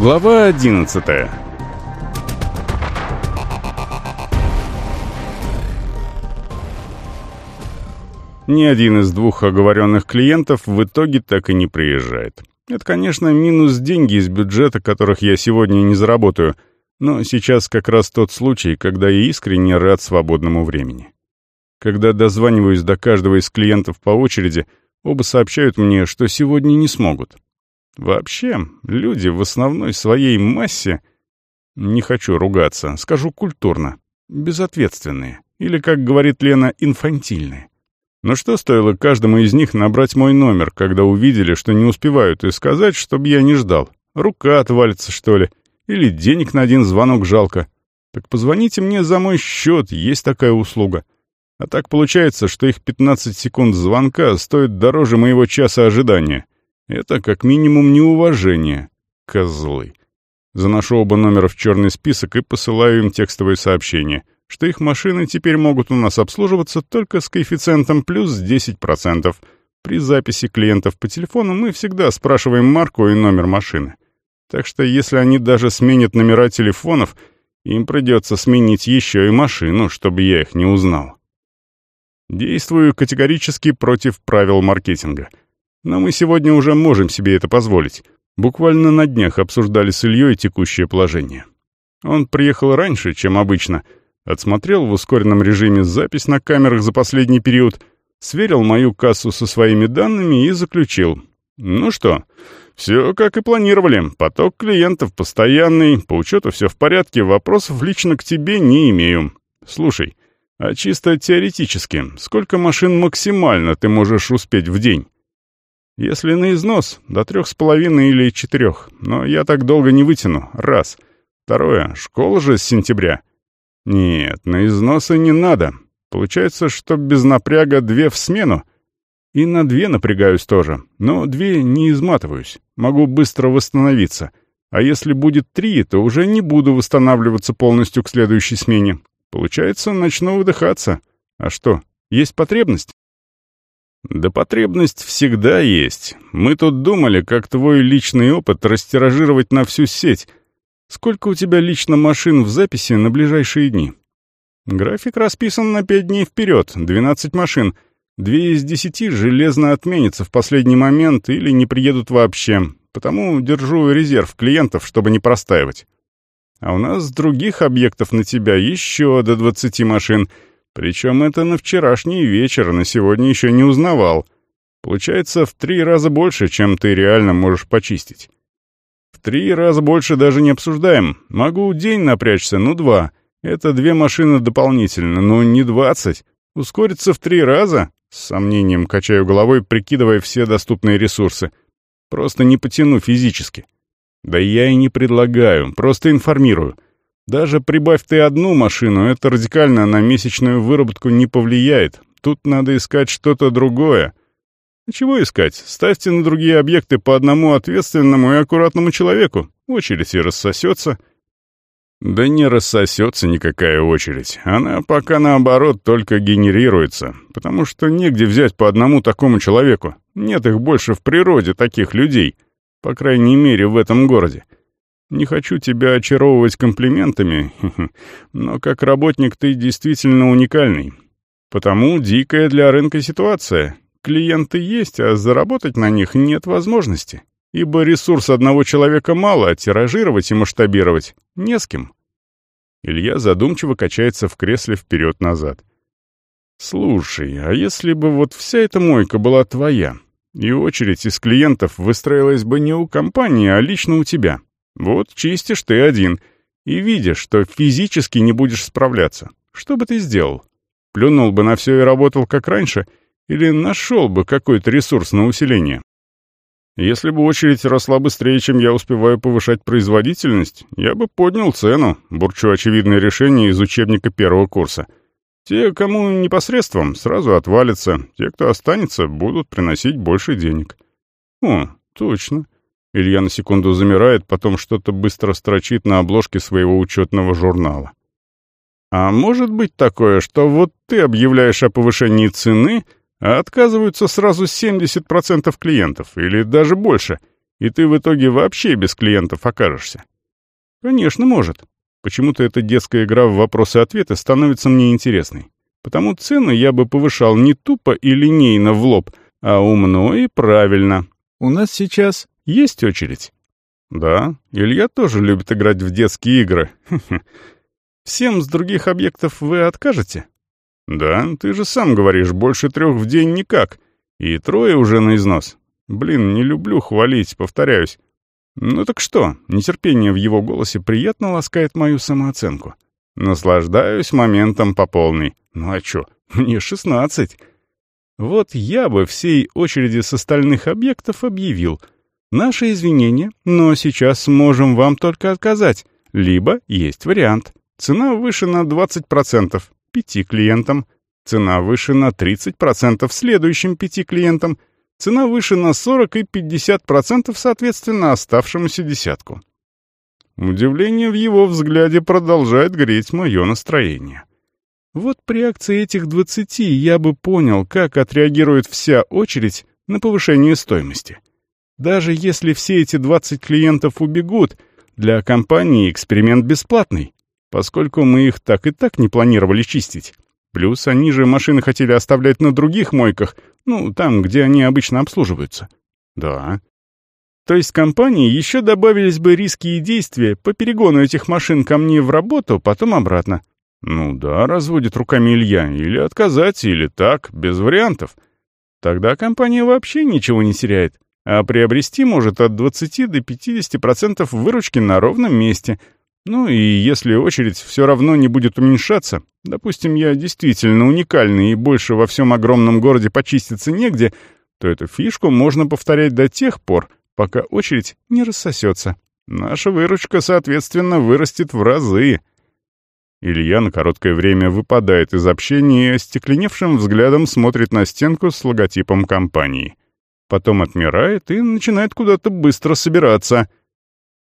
Глава 11 Ни один из двух оговоренных клиентов в итоге так и не приезжает. Это, конечно, минус деньги из бюджета, которых я сегодня не заработаю, но сейчас как раз тот случай, когда я искренне рад свободному времени. Когда дозваниваюсь до каждого из клиентов по очереди, оба сообщают мне, что сегодня не смогут. Вообще, люди в основной своей массе, не хочу ругаться, скажу культурно, безответственные, или, как говорит Лена, инфантильные. Но что стоило каждому из них набрать мой номер, когда увидели, что не успевают, и сказать, чтобы я не ждал? Рука отвалится, что ли? Или денег на один звонок жалко? Так позвоните мне за мой счет, есть такая услуга. А так получается, что их 15 секунд звонка стоит дороже моего часа ожидания. Это как минимум неуважение. Козлы. Заношу оба номера в черный список и посылаю им текстовое сообщение — что их машины теперь могут у нас обслуживаться только с коэффициентом плюс 10%. При записи клиентов по телефону мы всегда спрашиваем марку и номер машины. Так что если они даже сменят номера телефонов, им придется сменить еще и машину, чтобы я их не узнал. Действую категорически против правил маркетинга. Но мы сегодня уже можем себе это позволить. Буквально на днях обсуждали с Ильей текущее положение. Он приехал раньше, чем обычно — Отсмотрел в ускоренном режиме запись на камерах за последний период, сверил мою кассу со своими данными и заключил. Ну что, все как и планировали. Поток клиентов постоянный, по учету все в порядке, вопросов лично к тебе не имею. Слушай, а чисто теоретически, сколько машин максимально ты можешь успеть в день? Если на износ, до трех с половиной или четырех. Но я так долго не вытяну. Раз. Второе. Школа же с сентября. Нет, на износы не надо. Получается, что без напряга две в смену. И на две напрягаюсь тоже, но две не изматываюсь. Могу быстро восстановиться. А если будет три, то уже не буду восстанавливаться полностью к следующей смене. Получается, начну выдыхаться. А что, есть потребность? Да потребность всегда есть. Мы тут думали, как твой личный опыт растиражировать на всю сеть — Сколько у тебя лично машин в записи на ближайшие дни? График расписан на пять дней вперед, 12 машин. Две из десяти железно отменятся в последний момент или не приедут вообще, потому держу резерв клиентов, чтобы не простаивать. А у нас других объектов на тебя еще до 20 машин, причем это на вчерашний вечер, на сегодня еще не узнавал. Получается в три раза больше, чем ты реально можешь почистить три раза больше даже не обсуждаем. Могу день напрячься, ну два. Это две машины дополнительно, но не двадцать. Ускориться в три раза? С сомнением качаю головой, прикидывая все доступные ресурсы. Просто не потяну физически. Да я и не предлагаю, просто информирую. Даже прибавь ты одну машину, это радикально на месячную выработку не повлияет. Тут надо искать что-то другое. Чего искать? Ставьте на другие объекты по одному ответственному и аккуратному человеку. Очередь и рассосется. Да не рассосется никакая очередь. Она пока наоборот только генерируется, потому что негде взять по одному такому человеку. Нет их больше в природе, таких людей. По крайней мере, в этом городе. Не хочу тебя очаровывать комплиментами, но как работник ты действительно уникальный. Потому дикая для рынка ситуация. Клиенты есть, а заработать на них нет возможности, ибо ресурс одного человека мало, а тиражировать и масштабировать не с кем. Илья задумчиво качается в кресле вперед-назад. «Слушай, а если бы вот вся эта мойка была твоя, и очередь из клиентов выстроилась бы не у компании, а лично у тебя? Вот чистишь ты один, и видишь, что физически не будешь справляться. Что бы ты сделал? Плюнул бы на все и работал как раньше — или нашел бы какой-то ресурс на усиление. Если бы очередь росла быстрее, чем я успеваю повышать производительность, я бы поднял цену, бурчу очевидное решение из учебника первого курса. Те, кому непосредством, сразу отвалятся, те, кто останется, будут приносить больше денег. О, точно. Илья на секунду замирает, потом что-то быстро строчит на обложке своего учетного журнала. А может быть такое, что вот ты объявляешь о повышении цены — а отказываются сразу 70% клиентов, или даже больше. и ты в итоге вообще без клиентов окажешься. Конечно, может. Почему-то эта детская игра в вопросы-ответы становится мне интересной. Потому цены я бы повышал не тупо и линейно в лоб, а умно и правильно. У нас сейчас есть очередь. Да, Илья тоже любит играть в детские игры. Всем с других объектов вы откажете? Да, ты же сам говоришь, больше трех в день никак. И трое уже на износ. Блин, не люблю хвалить, повторяюсь. Ну так что, нетерпение в его голосе приятно ласкает мою самооценку. Наслаждаюсь моментом по полной. Ну а чё, мне шестнадцать. Вот я бы всей очереди с остальных объектов объявил. Наши извинения, но сейчас можем вам только отказать. Либо есть вариант. Цена выше на 20%, пяти клиентам. Цена выше на 30% следующим пяти клиентам — Цена выше на 40 и 50% соответственно оставшемуся десятку. Удивление в его взгляде продолжает греть мое настроение. Вот при акции этих 20 я бы понял, как отреагирует вся очередь на повышение стоимости. Даже если все эти 20 клиентов убегут, для компании эксперимент бесплатный, поскольку мы их так и так не планировали чистить. Плюс они же машины хотели оставлять на других мойках, ну, там, где они обычно обслуживаются. Да. То есть компании еще добавились бы риски и действия по перегону этих машин ко мне в работу, потом обратно. Ну да, разводит руками Илья, или отказать, или так, без вариантов. Тогда компания вообще ничего не теряет, а приобрести может от 20 до 50% выручки на ровном месте — ну и если очередь все равно не будет уменьшаться, допустим, я действительно уникальный и больше во всем огромном городе почиститься негде, то эту фишку можно повторять до тех пор, пока очередь не рассосется. Наша выручка, соответственно, вырастет в разы. Илья на короткое время выпадает из общения и остекленевшим взглядом смотрит на стенку с логотипом компании. Потом отмирает и начинает куда-то быстро собираться —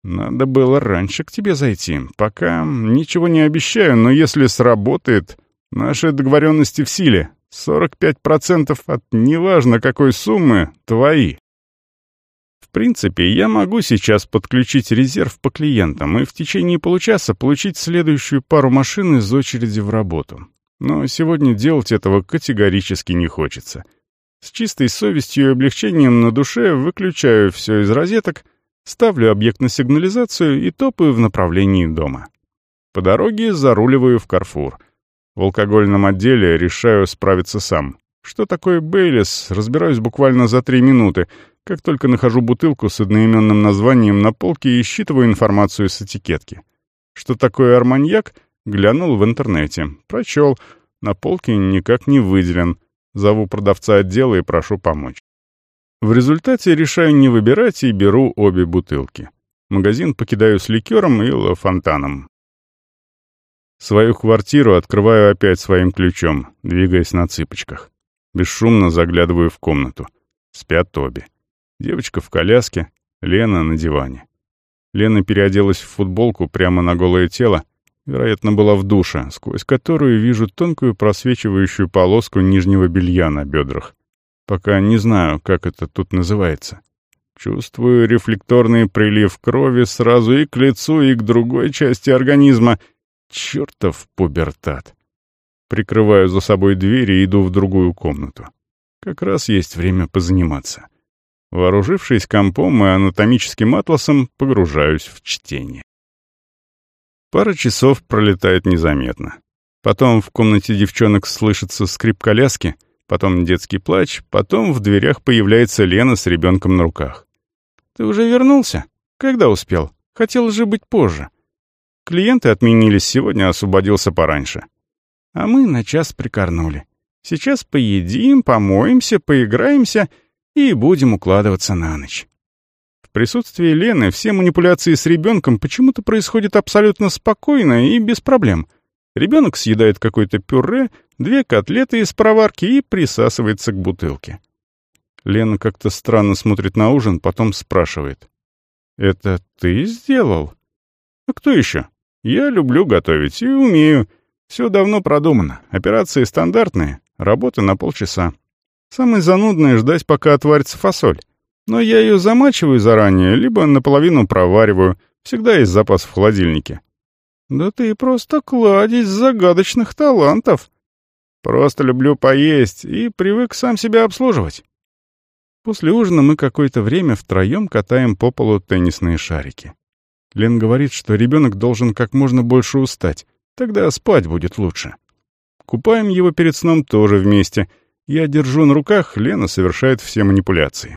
надо было раньше к тебе зайти. Пока ничего не обещаю, но если сработает, наши договоренности в силе. 45% от неважно какой суммы твои. В принципе, я могу сейчас подключить резерв по клиентам и в течение получаса получить следующую пару машин из очереди в работу. Но сегодня делать этого категорически не хочется. С чистой совестью и облегчением на душе выключаю все из розеток — ставлю объект на сигнализацию и топаю в направлении дома. По дороге заруливаю в Карфур. В алкогольном отделе решаю справиться сам. Что такое Бейлис, разбираюсь буквально за три минуты, как только нахожу бутылку с одноименным названием на полке и считываю информацию с этикетки. Что такое арманьяк, глянул в интернете, прочел, на полке никак не выделен. Зову продавца отдела и прошу помочь. В результате решаю не выбирать и беру обе бутылки. Магазин покидаю с ликером и лафонтаном. Свою квартиру открываю опять своим ключом, двигаясь на цыпочках. Бесшумно заглядываю в комнату. Спят обе. Девочка в коляске, Лена на диване. Лена переоделась в футболку прямо на голое тело, вероятно, была в душе, сквозь которую вижу тонкую просвечивающую полоску нижнего белья на бедрах. Пока не знаю, как это тут называется. Чувствую рефлекторный прилив крови сразу и к лицу, и к другой части организма. Чертов пубертат. Прикрываю за собой дверь и иду в другую комнату. Как раз есть время позаниматься. Вооружившись компом и анатомическим атласом, погружаюсь в чтение. Пара часов пролетает незаметно. Потом в комнате девчонок слышится скрип коляски — потом детский плач, потом в дверях появляется Лена с ребенком на руках. «Ты уже вернулся? Когда успел? Хотел же быть позже». Клиенты отменились сегодня, освободился пораньше. А мы на час прикорнули. Сейчас поедим, помоемся, поиграемся и будем укладываться на ночь. В присутствии Лены все манипуляции с ребенком почему-то происходят абсолютно спокойно и без проблем — Ребенок съедает какое-то пюре, две котлеты из проварки и присасывается к бутылке. Лена как-то странно смотрит на ужин, потом спрашивает. «Это ты сделал?» «А кто еще?» «Я люблю готовить и умею. Все давно продумано. Операции стандартные, работа на полчаса. Самое занудное — ждать, пока отварится фасоль. Но я ее замачиваю заранее, либо наполовину провариваю. Всегда есть запас в холодильнике. Да ты просто кладезь загадочных талантов. Просто люблю поесть и привык сам себя обслуживать. После ужина мы какое-то время втроем катаем по полу теннисные шарики. Лен говорит, что ребенок должен как можно больше устать, тогда спать будет лучше. Купаем его перед сном тоже вместе. Я держу на руках, Лена совершает все манипуляции.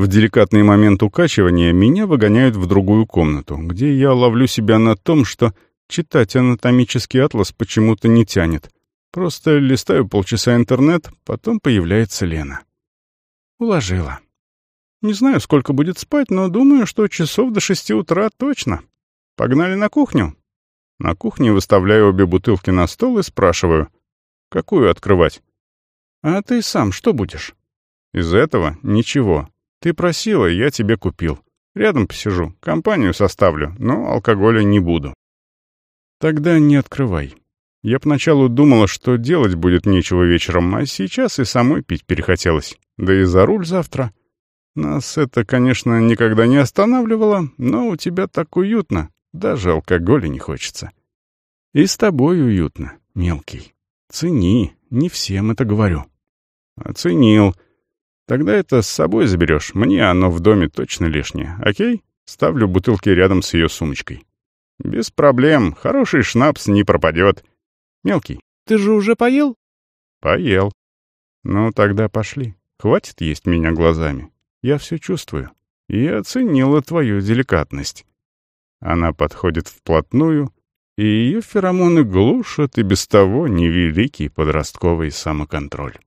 В деликатный момент укачивания меня выгоняют в другую комнату, где я ловлю себя на том, что читать анатомический атлас почему-то не тянет. Просто листаю полчаса интернет, потом появляется Лена. Уложила. Не знаю, сколько будет спать, но думаю, что часов до шести утра точно. Погнали на кухню. На кухне выставляю обе бутылки на стол и спрашиваю, какую открывать. А ты сам что будешь? Из этого ничего. Ты просила, я тебе купил. Рядом посижу, компанию составлю, но алкоголя не буду. Тогда не открывай. Я поначалу думала, что делать будет нечего вечером, а сейчас и самой пить перехотелось. Да и за руль завтра. Нас это, конечно, никогда не останавливало, но у тебя так уютно, даже алкоголя не хочется. И с тобой уютно, мелкий. Цени, не всем это говорю. Оценил. Тогда это с собой заберешь, мне оно в доме точно лишнее, окей? Ставлю бутылки рядом с ее сумочкой. «Без проблем. Хороший шнапс не пропадет. Мелкий, ты же уже поел?» «Поел». «Ну, тогда пошли. Хватит есть меня глазами. Я все чувствую. И оценила твою деликатность». Она подходит вплотную, и ее феромоны глушат и без того невеликий подростковый самоконтроль.